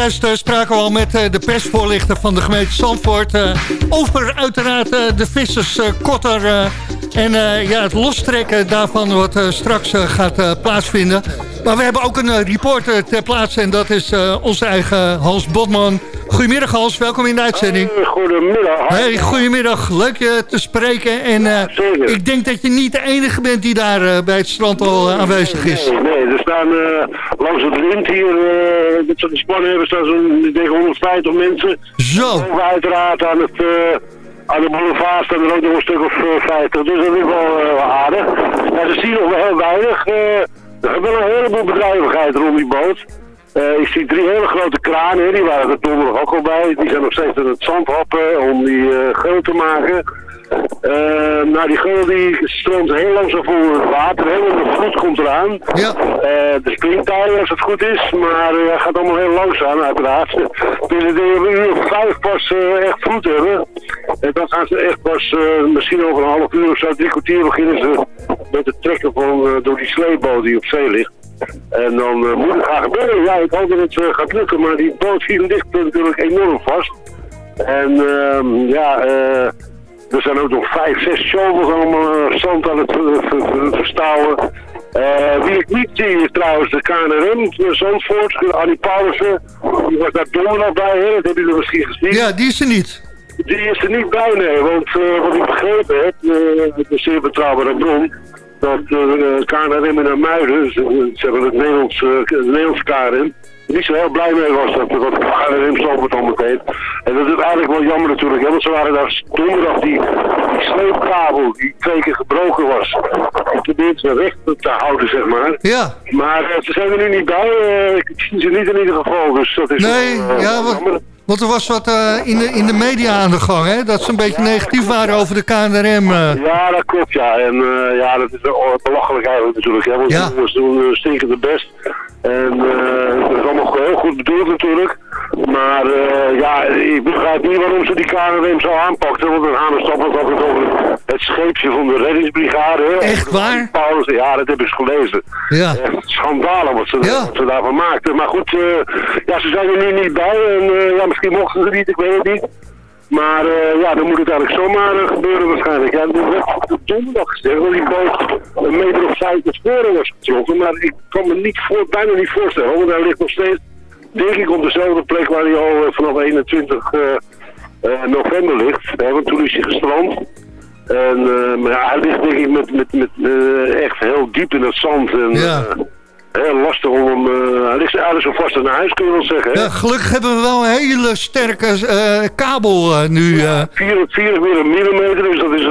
Zojuist eh, spraken we al met eh, de persvoorlichter van de gemeente Zandvoort... eh, over uiteraard de visserskotter en ja, het lostrekken daarvan... wat straks gaat plaatsvinden. Maar we hebben ook een eh, reporter ter plaatse en dat is eh, onze eigen Hans Botman. Goedemiddag Hans, welkom in de uitzending. Goedemiddag. Hey, goedemiddag, leuk je te spreken. En eh, ik denk dat je niet de enige bent die daar eh, bij het strand al eh, aanwezig is. Nee, nee, er staan eh, langs het wind hier, eh dit soort spannen hebben staan zo'n ik denk 150 mensen. Zo. Boven uiteraard aan het... eh, aan de boulevard staan er ook nog een stuk of eh, 50, dus dat is wel eh, aardig. Maar ze zien nog wel heel weinig. eh, er is wel een heleboel bedrijvigheid rond die boot. Eh, ik zie drie hele grote kranen, die waren er donderdag ook al bij. Die zijn nog steeds aan het zand happen om die eh geul te maken. Eh, nou, die geul die stroomt heel langzaam voor het water, want de vloed komt eraan. Ja. Eh, de springtijden als het goed is, maar eh, het gaat allemaal heel langzaam uiteraard. Dus een uur of vijf pas eh, echt vloed hebben. En dan gaan ze echt pas, eh, misschien over een half uur of zo, drie kwartier beginnen ze met het trekken van, eh, door die sleepboot die op zee ligt. En dan eh, moet het gaan gebeuren. Ja, ik hoop dat het eh, gaat lukken, maar die boot hier ligt natuurlijk enorm vast. En ehm, ja, eh, er zijn ook nog vijf, zes shovels allemaal eh, zand aan het ver- verstouwen. Eh, wie ik niet zie is trouwens de KNRM, Zandvoort, Annie Paulussen. Die was daar donderdag bij, hè? dat hebben jullie misschien gezien. Ja, die is er niet. Die is er niet bij, nee, want eh, wat ik begrepen heb, eh, het is een zeer betrouwbare bron, dat uh, KNRM in Muiden, ze, ze hebben het Nederlands, eh, Nederlands KNRM, niet zo heel blij mee was dat, dat KNRM zo het allemaal deed. En dat is eigenlijk wel jammer natuurlijk, hè, want ze waren daar donderdag die, die sleepkabel die twee keer gebroken was, probeert ze recht te houden, zeg maar. Ja. Maar eh, ze zijn er nu niet bij, eh, ik zie ze niet in ieder geval, dus dat is Nee, wel, eh, ja, wat, jammer. want er was wat in, de, in de media aan de gang, hè? Dat ze een beetje negatief waren over de KNRM. Ja, dat klopt, ja. En ja, dat is belachelijk eigenlijk natuurlijk. Hè? Want Ja. de jongens doen stinkende best. En eh dat is allemaal heel goed bedoeld natuurlijk. Maar eh, ja, ik begrijp niet waarom ze die KNRM zo aanpakten. Want dan gaan we stappen altijd over het scheepje van de reddingsbrigade. Echt waar? Paulus, ja, dat heb ik eens gelezen. Ja. Echt schandalig wat ze, wat ze daarvan maakten. Maar goed, eh, ja, ze zijn er nu niet bij. En ja, misschien mochten ze niet, ik weet het niet. Maar eh, ja, dan moet het eigenlijk zomaar eh, gebeuren waarschijnlijk. Ja, er werd op donderdag gezegd dat die boot een meter of vijf met sporen was getrokken. Maar ik kan me niet voor, bijna niet voorstellen, want hij ligt nog steeds, denk ik, op dezelfde plek waar hij al eh, vanaf 21 eh, eh, november ligt. Hè, want toen is hij gestrand. En, maar ja, hij ligt denk ik met, met, met, echt heel diep in het zand. En, Ja. Heel lastig om hem... eh, hij ligt zo vast aan huis, kun je wel zeggen. Hè? Ja, gelukkig hebben we wel een hele sterke eh, kabel eh, nu. eh. 44 millimeter, dus dat is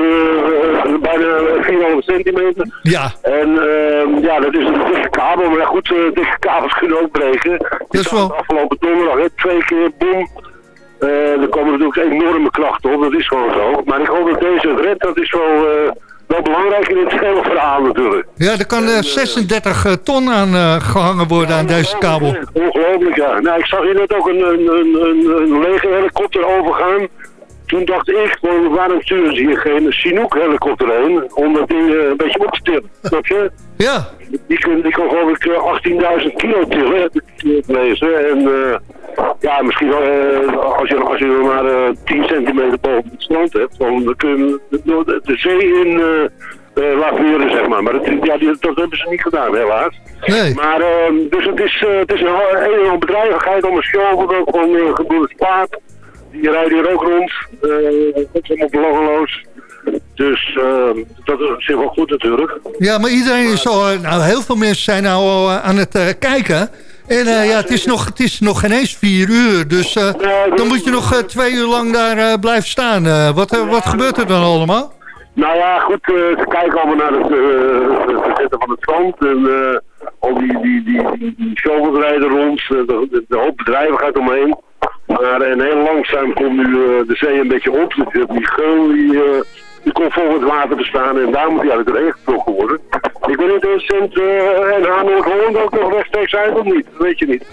bijna 4,5 centimeter. ja, En ehm, ja, dat is een dikke kabel, maar ja, goed, dikke kabels kunnen ook breken. Dat is wel- Afgelopen donderdag, hè, twee keer, boom. Er komen natuurlijk enorme krachten op, dat is gewoon zo. Maar ik hoop dat deze redt, dat is wel, wel belangrijk in het hele verhaal natuurlijk. ja, er kan eh, 36 eh, ton aan eh, gehangen worden aan deze kabel. Ongelooflijk, ja. Nou, ik zag hier net ook een, een, een, een, lege helikopter overgaan. Toen dacht ik, waarom sturen ze hier geen Chinook helikopter heen? Om dat ding eh, een beetje op te tillen. Snap je? Ja. Die kan, die kan geloof ik eh, 18.000 kilo tillen, heb ik gelezen. En eh, ja, misschien eh, als je, als je nog maar eh, 10 centimeter boven het strand hebt, dan kun je de, de, zee in laveren, zeg maar. Maar dat, ja, die, dat hebben ze niet gedaan, helaas. Nee. Maar, ehm, dus het is, het is een he- een hele bedrijvigheid om een show ook van uh, gebroeders Paap. Die rijden hier ook rond. dat is allemaal belangeloos. Dus ehm, dat is op zich wel goed natuurlijk. Ja, maar iedereen is al... Nou, heel veel mensen zijn nou al aan het kijken. En eh, ja, het is, nog, het is nog geen eens vier uur. Dus eh, dan moet je nog eh, twee uur lang daar blijven staan. Wat, wat gebeurt er dan allemaal? Nou ja, goed, ze kijken allemaal naar het eh, het zetten van het zand en al die, die, die, die, rijden rond, de, de, hoop bedrijven gaat omheen. Maar en heel langzaam komt nu de zee een beetje op, die, die geul die, die komt vol het water te staan en daar moet hij uit het regen getrokken worden. Ik weet niet of Sint eh en Noord-Holland ook nog rechtstreeks uit of niet, dat weet je niet.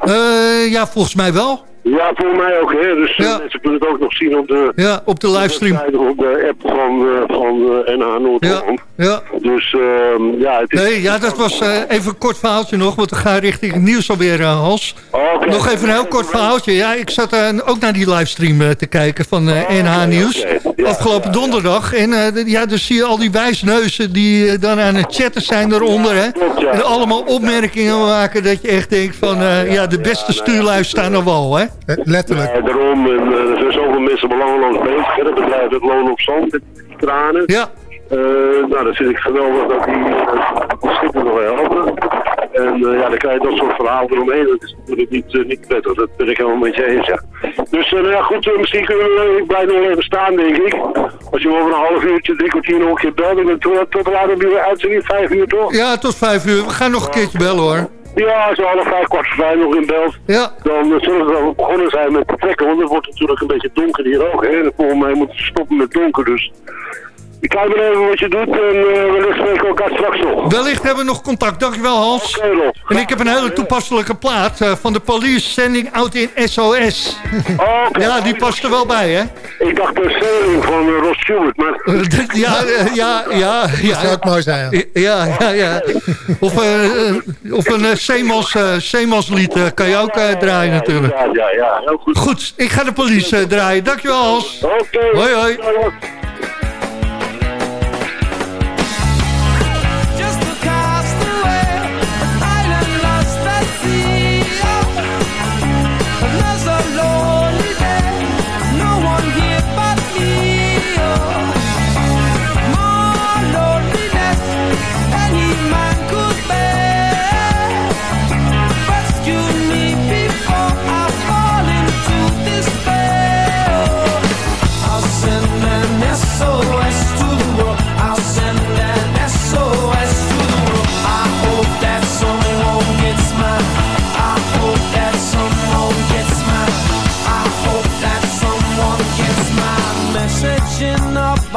Eh, ja, volgens mij wel. Ja, voor mij ook, hè. Dus eh, mensen kunnen het ook nog zien op de, Ja, op de livestream. op de app van, eh van eh, NH Noord-Holland. Ja. Dus Dus ehm, ja, het is... Nee, ja, dat was even een kort verhaaltje nog, want we gaan richting het nieuws alweer, uh, Hans. Oké. Nog even een heel kort verhaaltje. Ja, ik zat ook naar die livestream te kijken van NH Nieuws. oké. Ja, afgelopen donderdag. En ja, dus zie je al die wijsneuzen die dan aan het chatten zijn eronder. Hè? ja. En allemaal opmerkingen maken dat je echt denkt van... ja, de beste stuurlui staan er wel, hè? Eh, Letterlijk. Ja, daarom, en, eh, er zijn zoveel mensen belangeloos bezig. hè. Het bedrijf het loon op zand met tranen. Ja. Eh, nou, dat vind ik geweldig dat die, schippen nog helpen. En ja, dan krijg je dat soort verhalen eromheen. Dat is natuurlijk niet, niet prettig. Dat ben ik helemaal met je eens, ja. Dus nou ja, goed, misschien kunnen we... ik blijf nog even staan, denk ik. Als je over een half uurtje, drie kwartier nog een keer belt... dan tot, tot laat op je uitzending, vijf uur toch? Ja, tot vijf uur. We gaan nog een keertje bellen, hoor. Ja, als je half vijf, kwart voor vijf nog in belt, Ja. dan eh, zullen we wel begonnen zijn met vertrekken. Want het wordt natuurlijk een beetje donker hier ook. Hè? En volgens mij moeten we stoppen met donker, dus... Ik kijk maar even wat je doet en uh, wellicht spreken we elkaar straks nog. Wellicht hebben we nog contact. Dankjewel, Hans. Rob. En ik heb een hele toepasselijke plaat eh, van de police sending out in SOS. Oké. Ja, die past er wel bij, hè? Ik dacht de sailing van uh, Ross Stewart, maar... Eh, ja, eh, ja, ja, Dat zou ja. ook mooi zijn. ja. Ja, ja, ja. Of, eh, eh, of een uh, eh, Zeemanslied eh, kan je ook eh, draaien natuurlijk. Ja, ja, ja, heel goed. Goed, ik ga de police eh, draaien. Dankjewel, Hans. Oké. Hoi, hoi.